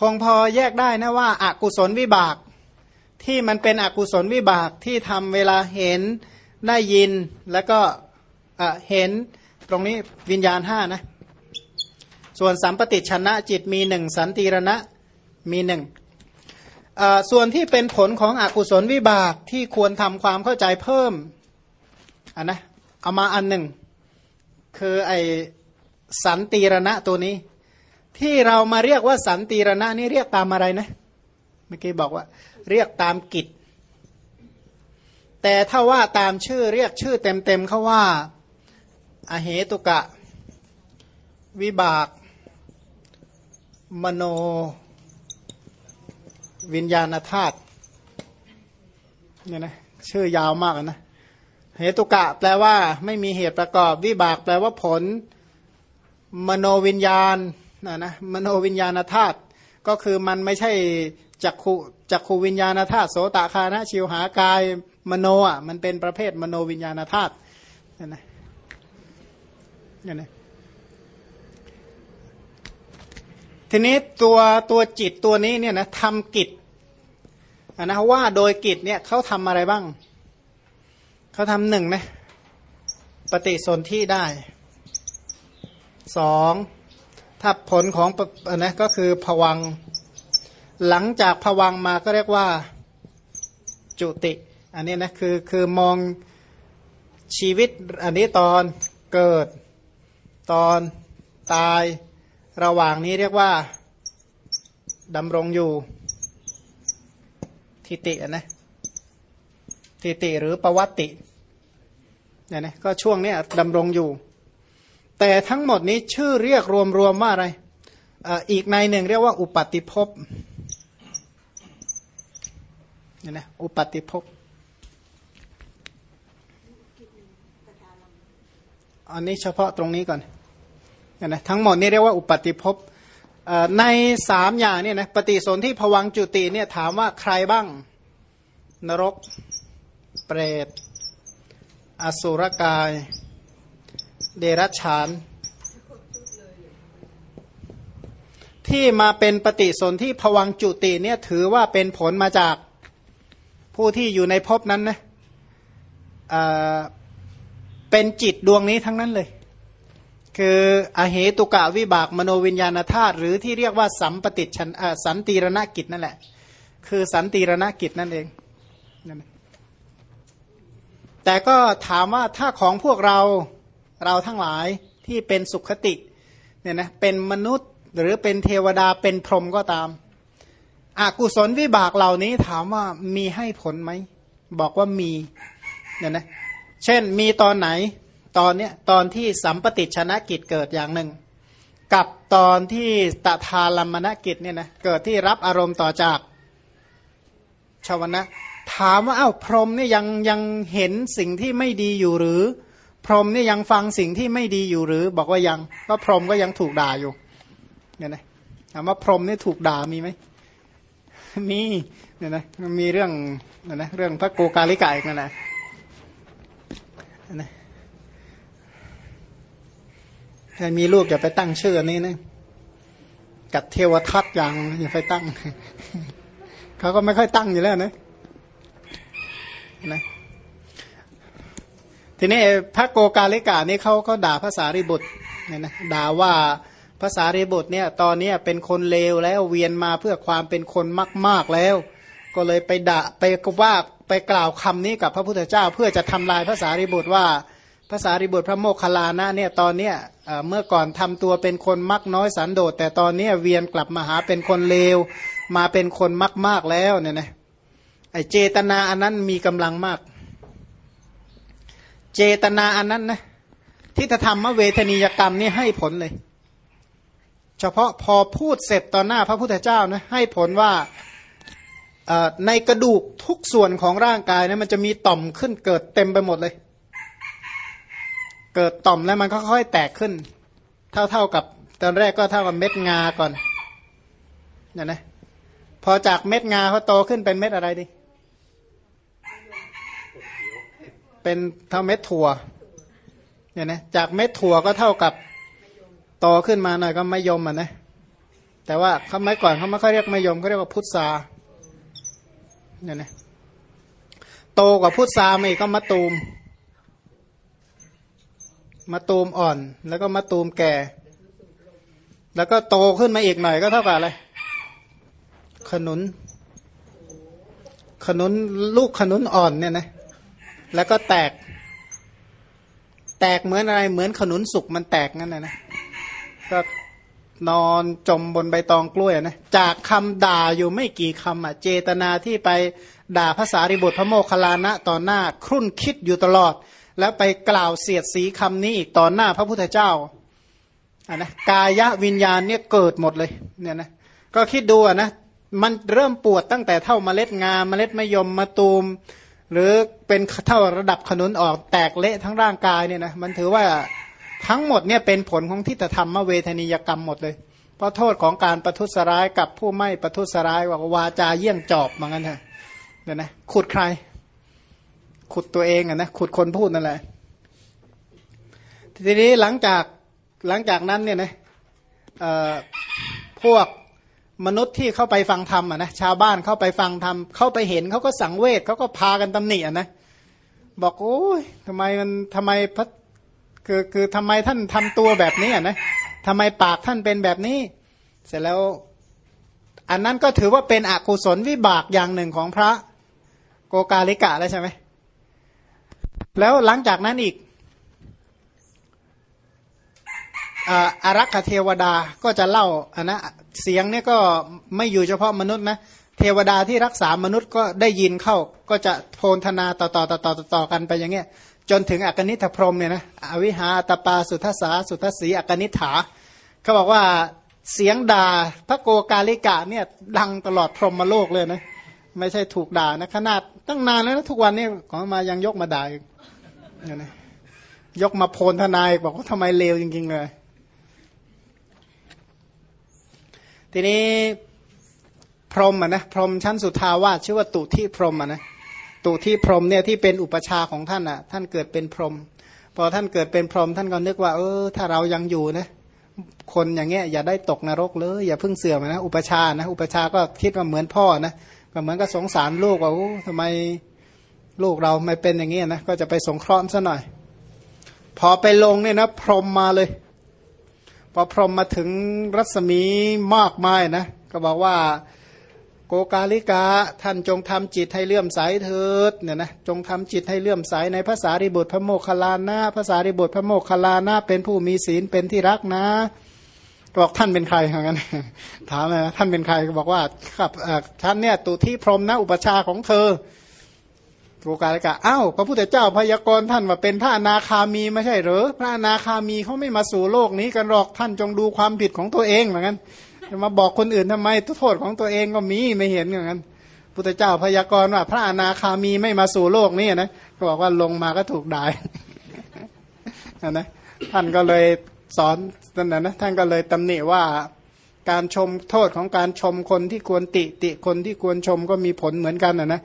คงพอแยกได้นะว่าอากุศลวิบาก ที่มันเป็นอกุศลวิบากที่ทำเวลาเห็นได้ยินแล้วก็เห็นตรงนี้วิญญาณห้านะ ส่วนสัมปติชนะจิตมีหนึ่งสันติรณะมีหนึ่งส่วนที่เป็นผลของอกุศลวิบากที่ควรทำความเข้าใจเพิ่มอันนะเอามาอันหนึ่ง คือไอสันติรณะตัวนี้ ที่เรามาเรียกว่าสันติรณะนี่เรียกตามอะไรนะเมื่อกี้บอกว่า เรียกตามกิจ แต่ถ้าว่าตามชื่อเรียกชื่อเต็มๆเขาว่าอาเหตุกะ วิบาก มโน วิญญาณธาตุเนี่ยนะชื่อยาวมากนะเหตุกะแปลว่า ไม่มีเหตุประกอบ วิบาก แปลว่าผล มโนวิญญาณ นะนะมโนวิญญาณธาตุก็คือมันไม่ใช่จักขุจักขูวิญญาณธาตุโสตคานะชิวหากายมโนอะมันเป็นประเภทมโนวิญญาณธาตุเนี่ยนะเนี่ยนะทีนี้ตัวตัวจิตตัวนี้เนี่ยนะทำกิจนะว่าโดยกิจเนี่ยเขาทำอะไรบ้าง เขาทำหนึ่งนะปฏิสนธิได้สอง ถ้าผลของนะก็คือผวัง หลังจากผวังมาก็เรียกว่าจุติ อันนี้นะคือคือมองชีวิตอันนี้ตอนเกิดตอนตายระหว่างนี้เรียกว่าดำรงอยู่ทิตินะทิติหรือประวัติเนี่ยนะก็ช่วงนี้ดำรงอยู่ แต่ทั้งหมดนี้ชื่อเรียกรวมๆว่าอะไรอีกในหนึ่งเรียกว่าอุปติภพเนี่ยนะอุปติภพอันนี้เฉพาะตรงนี้ก่อนเนี่ยนะทั้งหมดนี่เรียกว่าอุปติภพในสามอย่างเนี่ยนะปฏิสนธิผวังจุติเนี่ยถามว่าใครบ้าง นรก เปรต อสุรกาย เดรัจฉาน ที่มาเป็นปฏิสนธิผวังจุติเนี่ยถือว่าเป็นผลมาจากผู้ที่อยู่ในภพนั้นนะเป็นจิตดวงนี้ทั้งนั้นเลย คืออเหตุกะวิบากมโนวิญญาณธาตุหรือที่เรียกว่าสัมปติชันสันติรณกิจนั่นแหละ คือสันติรณกิจนั่นเองนั่นแต่ก็ถามว่าถ้าของพวกเรา เราทั้งหลายที่เป็นสุขติเนี่ยนะเป็นมนุษย์หรือเป็นเทวดาเป็นพรหมก็ตามอากุศลวิบากเหล่านี้ถามว่ามีให้ผลไหม บอกว่ามีเนี่ยนะเช่นมีตอนไหนตอนเนี้ยตอนที่สัมปติชนะกิจเกิดอย่างหนึ่ง กับตอนที่ตถาลัมมณกิจเนี่ยนะเกิดที่รับอารมณ์ต่อจากชาวนะถามว่าอ้าวพรหมเนี่ยยังยังเห็นสิ่งที่ไม่ดีอยู่หรือ พรหมเนี่ยยังฟังสิ่งที่ไม่ดีอยู่หรือ บอกว่ายังก็พรหมก็ยังถูกด่าอยู่เนี่ยนะถามว่าพรหมนี่ถูกด่ามีไหมมีเนี่ยนะมีเรื่องเนี่ยนะเรื่องพระโกกาลิกาอีกนั่นแหละนะใครมีลูกอย่าไปตั้งชื่อนี้นะกับเทวทัตอย่างอย่าไปตั้งเขาก็ไม่ค่อยตั้งอยู่แล้วนะนะ ทีนี้พระโกกาลิกานี่เขาก็ด่าภาษาริบุตรเนี่ยนะด่าว่าภาษารีบุตรเนี่ยตอนนี้เป็นคนเลวแล้วเวียนมาเพื่อความเป็นคนมาก ๆแล้ว ก็เลยไปด่าไปว่าไปกล่าวคำนี้กับพระพุทธเจ้า เพื่อจะทำลายภาษารีบุตรว่าภาษารีบุตรพระโมคคัลลานะเนี่ยตอนเนี้ยเมื่อก่อนทำตัวเป็นคนมักน้อยสันโดษแต่ตอนนี้เวียนกลับมาหาเป็นคนเลวมาเป็นคนมาก ๆแล้วเนี่ยนะไอเจตนาอันนั้นมีกำลังมาก เจตนาอันนั้นนะที่จะทำมาเวทนียกรรมนี่ให้ผลเลย เฉพาะพอพูดเสร็จตอนหน้าพระพุทธเจ้านะให้ผลว่าในกระดูกทุกส่วนของร่างกายนะมันจะมีต่อมขึ้นเกิดเต็มไปหมดเลย เกิดต่อมแล้วมันก็ค่อยแตกขึ้น เท่าเท่ากับตอนแรกก็เท่ากับเม็ดงาก่อนเนี่ยนะพอจากเม็ดงาเขาโตขึ้นเป็นเม็ดอะไรดิ เป็นเท่าเม็ดถั่วเนี่ยนะจากเม็ดถั่วก็เท่ากับโตขึ้นมาหน่อยก็ไม่ยมอะนะแต่ว่าเขาไม่ก่อนเขาไม่ค่อยเรียกมะยมเขาเรียกว่าพุทราเนี่ยนะโตกว่าพุทรามาอีกก็มะตูมมะตูมอ่อน แล้วก็มะตูมแก่ แล้วก็โตขึ้นมาอีกหน่อยก็เท่ากับอะไรขนุน ขนุนลูกขนุนอ่อนเนี่ยนะ แล้วก็แตก แตกเหมือนอะไรเหมือนขนุนสุกมันแตกนั่นนะนะก็นอนจมบนใบตองกล้วยนะจากคำด่าอยู่ไม่กี่คำอะเจตนาที่ไปด่าภาษาริบทพระโมคคัลลานะต่อหน้า ครุ่นคิดอยู่ตลอด แล้วไปกล่าวเสียดสีคำนี้อีกต่อหน้าพระพุทธเจ้าอะนะกายวิญญาณเนี่ยเกิดหมดเลยเนี่ยนะก็คิดดูอะนะมันเริ่มปวดตั้งแต่เท่าเมล็ดงาเมล็ดมะยมมะตูม หรือเป็นเท่าระดับขนุนออกแตกเละทั้งร่างกายเนี่ยนะมันถือว่าทั้งหมดเนี่ยเป็นผลของทิฏฐธรรมเวทนิยกรรมหมดเลย เพราะโทษของการประทุษร้ายกับผู้ไม่ประทุษร้ายว่าวาจาเยี่ยงจอบเหมือนกันเถอะเนี่ยนะขุดใคร ขุดตัวเองอะนะขุดคนพูดนั่นแหละทีนี้หลังจากหลังจากนั้นเนี่ยนะพวก มนุษย์ที่เข้าไปฟังธรรมอะนะชาวบ้านเข้าไปฟังธรรมเข้าไปเห็นเขาก็สังเวชเขาก็พากันตำหนิอะนะบอกโอ้ยทำไมมันทำไมพระคือคือทำไมท่านทำตัวแบบนี้อะนะทำไมปากท่านเป็นแบบนี้ เสร็จแล้ว อันนั้นก็ถือว่าเป็นอกุศลวิบากอย่างหนึ่งของพระโกกาลิกะแล้วใช่ไหมแล้วหลังจากนั้นอีกอารักขเทวดาก็จะเล่าอันนะ เสียงเนี่ยก็ไม่อยู่เฉพาะมนุษย์นะเทวดาที่รักษามนุษย์ก็ได้ยินเข้าก็จะโพนธนาต่อต่อต่อต่อต่อกันไปอย่างเงี้ยจนถึงอกนิธพรมเนี่ยนะอวิหาตปาสุทสาสุทสีอกนิฐาเขาบอกว่าเสียงด่าพระโกกาลิกะเนี่ยดังตลอดพรหมโลกเลยนะไม่ใช่ถูกด่านะขนาดตั้งนานแล้วนะทุกวันนี้ของมายังยกมาด่าเนี่ยนะยกมาโพนทนายบอกว่าทำไมเลวจริงๆเลย ทีนี้พรหมอะนะพรหมชั้นสุทาวาสชื่อว่าตุที่พรหมอะนะตุที่พรหมเนี่ยที่เป็นอุปชาของท่านอะ ท่านเกิดเป็นพรหมพอท่านเกิดเป็นพรหมท่านก็นึกว่า เออ ถ้าเรายังอยู่นะคนอย่างเงี้ยอย่าได้ตกนรกเลยอย่าเพิ่งเสื่อมนะอุปชานะอุปชาก็คิดว่าเหมือนพ่อนะก็เหมือนกับสงสารลูกว่าทำไมลูกเราไม่เป็นอย่างเงี้ยนะก็จะไปสงเคราะห์ซะหน่อย พอไปลงเนี่ยนะพรมมาเลย พอพรหมมาถึงรัศมีมากมายนะ ก็บอกว่าโกกาลิกาท่านจงทำจิตให้เลื่อมใสเถิดเนี่ยนะจงทำจิตให้เลื่อมใสในภาษาริบุตรพระโมคคัลลานะภาษาริบุตรพระโมคคัลลานะเป็นผู้มีศีลเป็นที่รักนะบอกท่านเป็นใครอย่างนั้นถามเลยท่านเป็นใครบอกว่าครับท่านเนี่ยตุที่พรหมนะอุปชาของเธอ โกกาลิกะอ้าวพระพุทธเจ้าพยากรณ์ท่านว่าเป็นพระอนาคามีไม่ใช่หรือพระอนาคามีเขาไม่มาสู่โลกนี้กันหรอกท่านจงดูความผิดของตัวเองเหมือนกันจะมาบอกคนอื่นทำไมโทษของตัวเองก็มีไม่เห็นอย่างนั้นพุทธเจ้าพยากรณ์ว่า พระอนาคามีไม่มาสู่โลกนี้นะก็บอกว่าลงมาก็ถูกด่านะท่านก็เลยสอนนั่นนะนท่านก็เลยตำหนิว่าการชมโทษของการชมคนที่ควรติติคนที่ควรชมก็มีผลเหมือนกันนะนะ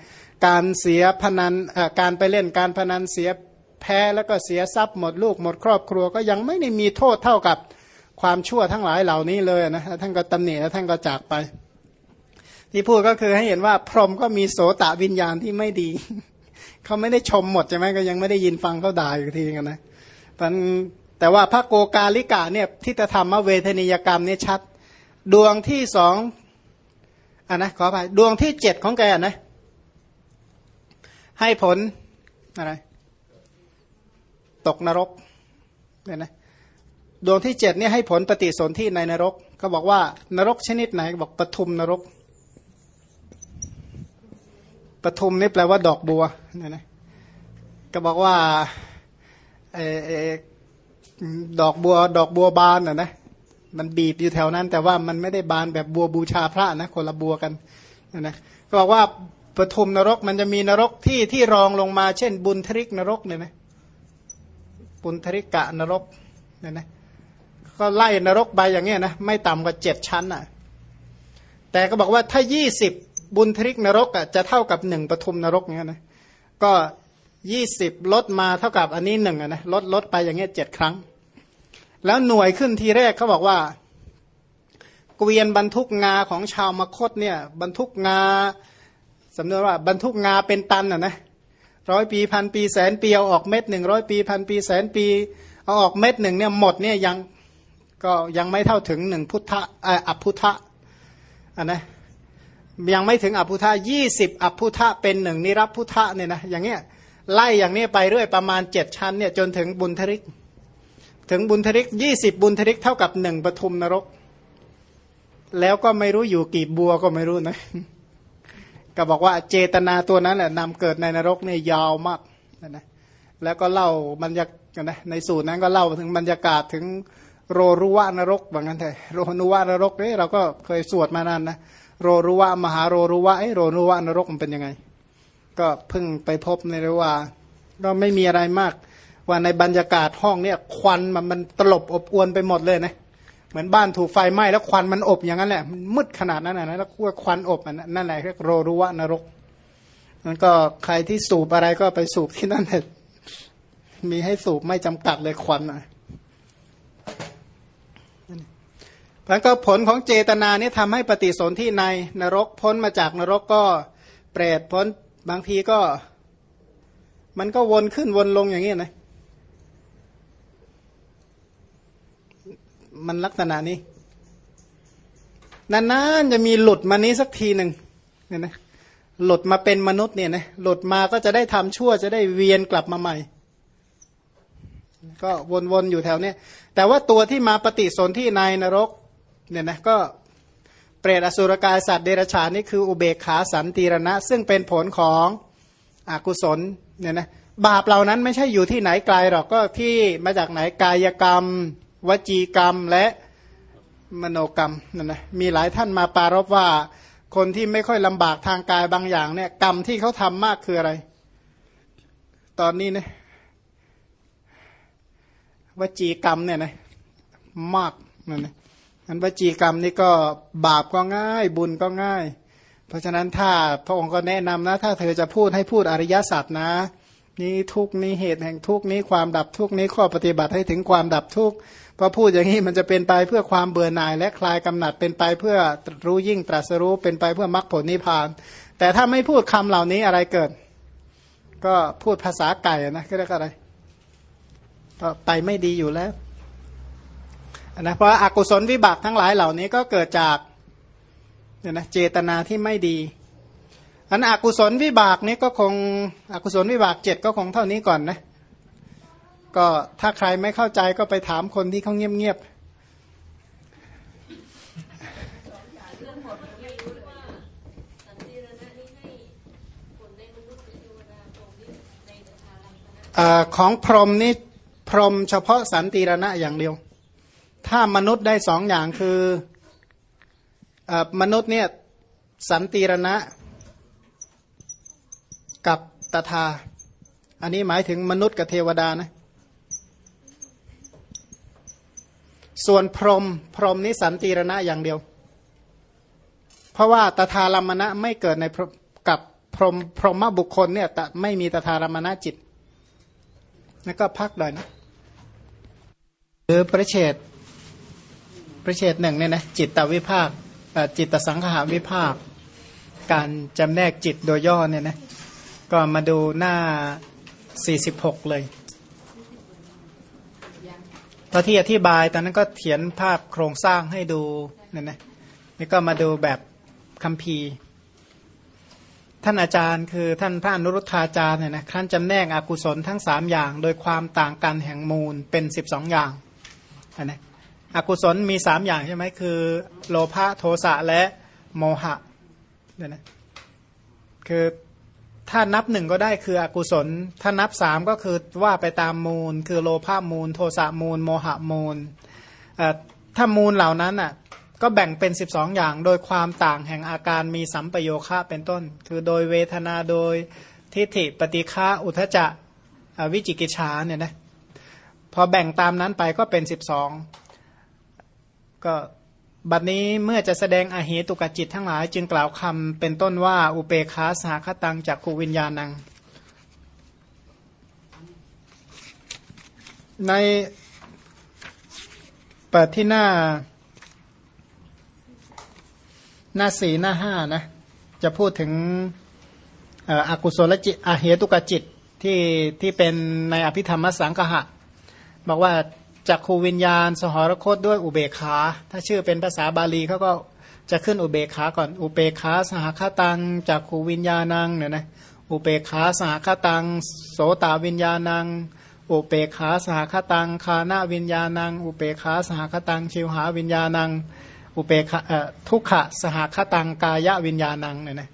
การเสียพนันการไปเล่นการพนันเสียแพ้แล้วก็เสียทรัพย์หมดลูกหมดครอบครัวก็ยังไม่ได้มีโทษเท่ากับความชั่วทั้งหลายเหล่านี้เลยนะท่านก็ตำหนิแล้วท่านก็จากไป ที่พูดก็คือให้เห็นว่าพรหมก็มีโสตะวิญญาณที่ไม่ดี เขาไม่ได้ชมหมดใช่ไหมก็ยังไม่ได้ยินฟังเขาด่าอีกทีกันนะแต่ว่าพระโกกาลิกาเนี่ยที่จะทำมาเวทนิยกรรมเนี่ยชัด ดวงที่สองอะนะขอไปดวงที่เจ็ดของแกนะ ให้ผลอะไร ตกนรกเนี่ยนะดวงที่เจ็ดนี่ให้ผลปฏิสนธิในนรกเขาบอกว่านรกชนิดไหนบอกปทุมนรกปทุมนี่แปลว่าดอกบัวเนี่ยนะก็บอกว่าเออดอกบัว ดอกบัวบานอะนะมันบีบอยู่แถวนั้น แต่ว่ามันไม่ได้บานแบบบัวบูชาพระนะคนละบัวกันนะก็บอกว่า ปทุมนรกมันจะมีนรกที่ที่รองลงมา เช่น บุญทริกนรกเนี่ยนะบุญทริกะนรกเนี่ยนะก็ไล่นรกไปอย่างเงี้ยนะไม่ต่ำกว่าเจ็ดชั้นอะ แต่ก็บอกว่าถ้ายี่สิบบุญทริกนรกอะจะเท่ากับหนึ่งปทุมนรกเงี้ยนะก็ยี่สิบลดมาเท่ากับอันนี้หนึ่งอะนะลดลดไปอย่างเงี้ยเจ็ดครั้ง แล้วหน่วยขึ้นทีแรกเขาบอกว่าเกวียนบรรทุกงาของชาวมคตเนี่ย บรรทุกงา สำนวนว่าบรรทุกงาเป็นตันอะนะร้อยปีพันปีแสนปีเอาออกเม็ดหนึ่งร้อยปีพันปีแสนปีเอาออกเม็ดหนึ่งเนี่ยหมดเนี่ยยังก็ยังไม่เท่าถึงหนึ่งพุทธะอัพุทธะอะนะยังไม่ถึงอภุทธะยี่สิบอภุทธะเป็นหนึ่งนิรับพุทธะเนี่ยนะอย่างเงี้ยไล่อย่างนี้ไปเรื่อยประมาณเจ็ดชั้นเนี่ยจนถึงบุญทริก ถึงบุญทริกยี่สิบบุญทริกเท่ากับหนึ่งปทุมนรก แล้วก็ไม่รู้อยู่กี่บัวก็ไม่รู้นะ ก็บอกว่าเจตนาตัวนั้นแหละนำเกิดในนรกเนี่ยยาวมากนะนะแล้วก็เล่าบรรยากนะในสูตรนั้นก็เล่าถึงบรรยากาศถึงโรรุวะนรกว่างั้นเถอะโรนุวะนรกเนี่ยเราก็เคยสวดมานานนะโรรุวะมหาโรรุวะไอโรนุวะนรกมันเป็นยังไง ก็เพิ่งไปพบในเรว่าก็ไม่มีอะไรมาก ว่าในบรรยากาศห้องเนี่ยควันมันมันตลบอบอวนไปหมดเลยนะ เหมือนบ้านถูกไฟไหม้แล้วควันมันอบอย่างนั้นแหละมืดขนาดนั้นนะแล้วควันอบนั่นแหละเรียกโรรุวะนรกมันก็ใครที่สูบอะไรก็ไปสูบที่นั่นเถอะมีให้สูบไม่จำกัดเลยควันอะแล้วก็ผลของเจตนานี่ทำให้ปฏิสนธิในนรกพ้นมาจากนรกก็เปรตพ้นบางทีก็ มันก็วนขึ้นวนลงอย่างนี้นะ มันลักษณะนี้นานๆจะมีหลุดมานี้สักทีหนึ่งเนี่ยนะหลุดมาเป็นมนุษย์เนี่ยนะหลุดมาก็จะได้ทำชั่วจะได้เวียนกลับมาใหม่ ก็วนๆอยู่แถวนี้แต่ว่าตัวที่มาปฏิสนธิในนรกเนี่ยนะก็เปรตอสุรกายสัตว์เดรัจฉานนี่คืออุเบกขาสันติรณะ ซึ่งเป็นผลของอกุศลเนี่ยนะบาปเหล่านั้นไม่ใช่อยู่ที่ไหนไกลหรอกก็ที่มาจากไหนกายกรรม วจีกรรมและมโนกรรมนั่นนะมีหลายท่านมาปารบว่า คนที่ไม่ค่อยลำบากทางกายบางอย่างเนี่ยกรรมที่เขาทำมากคืออะไร ตอนนี้นะวจีกรรมเนี่ยนะมากนั่นนะอันวจีกรรมนี่ก็บาปก็ง่าย บุญก็ง่าย เพราะฉะนั้นถ้าพระองค์ก็แนะนำนะ ถ้าเธอจะพูดให้พูดอริยสัจนะ นี่ทุกนี้เหตุแห่งทุกนี้ความดับทุกนี้ข้อปฏิบัติให้ถึงความดับทุก พอพูดอย่างนี้มันจะเป็นไปเพื่อความเบื่อหน่าย และคลายกำหนัดเป็นไปเพื่อรู้ยิ่งตรัสรู้เป็นไปเพื่อมรรคผลนิพพาน แต่ถ้าไม่พูดคำเหล่านี้อะไรเกิด ก็พูดภาษาไก่นะก็เรียกอะไรก็ไปไม่ดีอยู่แล้วนะเพราะอากุศลวิบากทั้งหลายเหล่านี้ก็เกิดจากเนี่ยนะเจตนาที่ไม่ดีอันอกุศลวิบากนี้ก็คงอกุศลวิบากเจ็ดก็คงเท่านี้ก่อนนะ ก็ถ้าใครไม่เข้าใจก็ไปถามคนที่เขาเงียบๆของพรหมนี่พรหมเฉพาะสันติรณะอย่างเดียว ถ้ามนุษย์ได้สองอย่างคืออมนุษย์เนี่ยสันติรณะกับตถาอันนี้หมายถึงมนุษย์กับเทวดานะ ส่วนพรหมพรหมนี้สันติรณะอย่างเดียว เพราะว่าตถาลมณะไม่เกิดในกับพรหมพรหมบุคคลเนี่ยไม่มีตถาลมณะจิต แล้วก็พักหน่อยนะหรือประเชษประเชษหนึ่งเนี่ยนะจิตตวิภาคจิตสังขาวิภาค การจำแนกจิตโดยย่อเนี่ยนะก็มาดูหน้า 46 เลย ตอนที่อธิบายตอนนั้นก็เขียนภาพโครงสร้างให้ดูเนี่ยนะนี่ก็มาดูแบบคัมภีร์ ท่านอาจารย์คือท่านพระอนุรุทธาจารย์เนี่ยนะท่านจำแนกอกุศลทั้งสามอย่าง โดยความต่างกันแห่งมูลเป็นสิบสองอย่างอันนะอกุศลมีสามอย่างใช่ไหมคือ โลภะโทสะและโมหะเนี่ยนะคือ ถ้านับหนึ่งก็ได้คืออกุศล ถ้านับสามก็คือว่าไปตามมูล คือโลภะมูล โทสะมูล โมหะมูลถ้ามูลเหล่านั้นอะก็แบ่งเป็น 12 อย่างโดยความต่างแห่งอาการมีสัมปโยคะเป็นต้น คือโดยเวทนาโดยทิฏฐิปฏิฆาอุทจะวิจิกิจฉาเนี่ยนะพอแบ่งตามนั้นไปก็เป็น 12 ก็ บัดนี้เมื่อจะแสดงอาเหตุกจิตทั้งหลาย จึงกล่าวคำเป็นต้นว่า อุเปคาสหคตังจากขูวิญญาณัง ในเปิดที่หน้า หน้าสี่หน้าห้านะ จะพูดถึงอ่ออกุศลจิตอาเหตุกจิตที่ที่เป็นในอภิธรรมสังคหะบอกว่า จักขูวิญญาณ สหรคตด้วยอุเบกขา ถ้าชื่อเป็นภาษาบาลีเขาก็จะขึ้นอุเบกขาก่อนอุเบกขาสหคตังจักขูวิญญาณังเนี่ยนะอุเบกขาสหคตัง โสตวิญญาณัง อุเบกขาสหคตัง คานาวิญญาณัง อุเบกขาสหคตัง ชิวหาวิญญาณัง อุเบกขาทุกขะสหคตังกายวิญญาณังเนี่ยนะ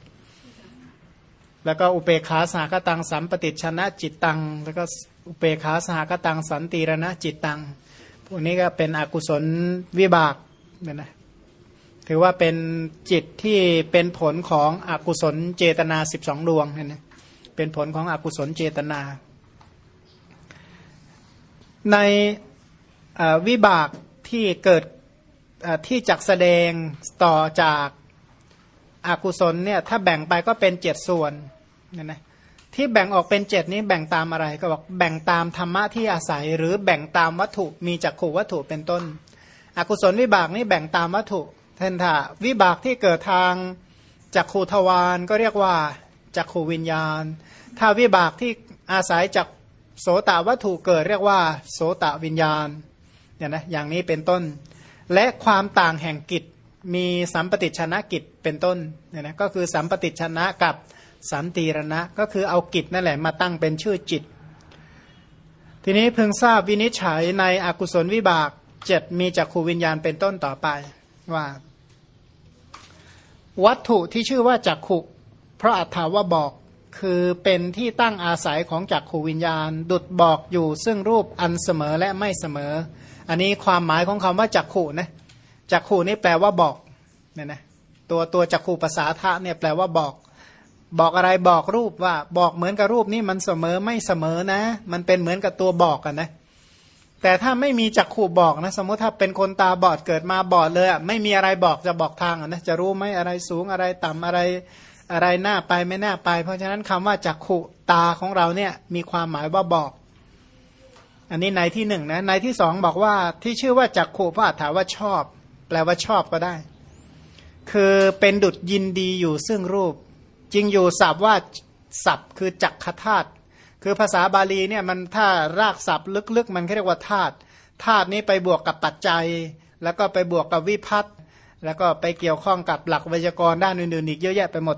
แล้วก็อุเปกขาสหกตังสัมปติชนะจิตตัง แล้วก็อุเปกขาสหกตังสันติรณะจิตตัง พวกนี้ก็เป็นอกุศลวิบากเนี่ยนะถือว่าเป็นจิตที่เป็นผลของอกุศลเจตนาสิบสองดวงเนี่ยนะเป็นผลของอกุศลเจตนา ในวิบากที่เกิดที่จักแสดงต่อจากอากุศลเนี่ยถ้าแบ่งไปก็เป็นเจ็ดส่วน เนี่ยนะที่แบ่งออกเป็นเจ็ดนี้แบ่งตามอะไรก็บอกแบ่งตามธรรมะที่อาศัย หรือแบ่งตามวัตถุมีจักขู่วัตถุเป็นต้น อกุศลวิบากนี้แบ่งตามวัตถุเช่นถาวิบากที่เกิดทางจักขูทวารก็เรียกว่าจักขูวิญญาณ ถ้าวิบากที่อาศัยจากโสตวัตถุเกิดเรียกว่า โสตวิญญาณเนี่ยนะอย่างนี้เป็นต้น และความต่างแห่งกิจมีสัมปติชนะกิจเป็นต้นเนี่ยนะก็คือสัมปติชนะกับ สันติรณะ ก็คือเอากิจนั่นแหละมาตั้งเป็นชื่อจิต ทีนี้เพิ่งทราบวินิจฉัยในอกุศลวิบากเจ็ดมีจักขูวิญญาณเป็นต้นต่อไปว่า วัตถุที่ชื่อว่าจักขุเพราะอัตถาว่าบอกคือเป็นที่ตั้งอาศัยของจักขูวิญญาณ ดุดบอกอยู่ซึ่งรูปอันเสมอและไม่เสมอ อันนี้ความหมายของคำว่าจักขูนะจักขูนี่แปลว่าบอกเนี่ยนะตัวตัวจักขูภาษาทะเนี่ยแปลว่าบอก บอกอะไรบอกรูปว่าบอกเหมือนกับรูปนี่มันเสมอไม่เสมอนะ มันเป็นเหมือนกับตัวบอกกันนะ แต่ถ้าไม่มีจักขู่บอกนะ สมมติถ้าเป็นคนตาบอดเกิดมาบอดเลยอะไม่มีอะไรบอกจะบอกทางอะนะจะรู้ไหมอะไรสูงอะไรต่ำอะไรอะไรหน้าไปไม่หน้าไป เพราะฉะนั้นคำว่าจักขู่ตาของเราเนี่ยมีความหมายว่าบอก อันนี้ในที่หนึ่งนะในที่สองบอกว่าที่ชื่อว่าจักขู่พระอัฏฐาว่าชอบ แปลว่าชอบก็ได้ คือเป็นดุดยินดีอยู่ซึ่งรูป จริงอยู่ศัพท์ว่าศัพท์คือจักขธาตุคือภาษาบาลีเนี่ยมันถ้ารากศัพท์ลึกๆ มันเรียกว่าธาตุธาตุนี้ไปบวกกับปัจจัย แล้วก็ไปบวกกับวิพัตน์แล้วก็ไปเกี่ยวข้องกับหลักไวยากรณ์ด้านอื่นๆอีกเยอะแยะไปหมด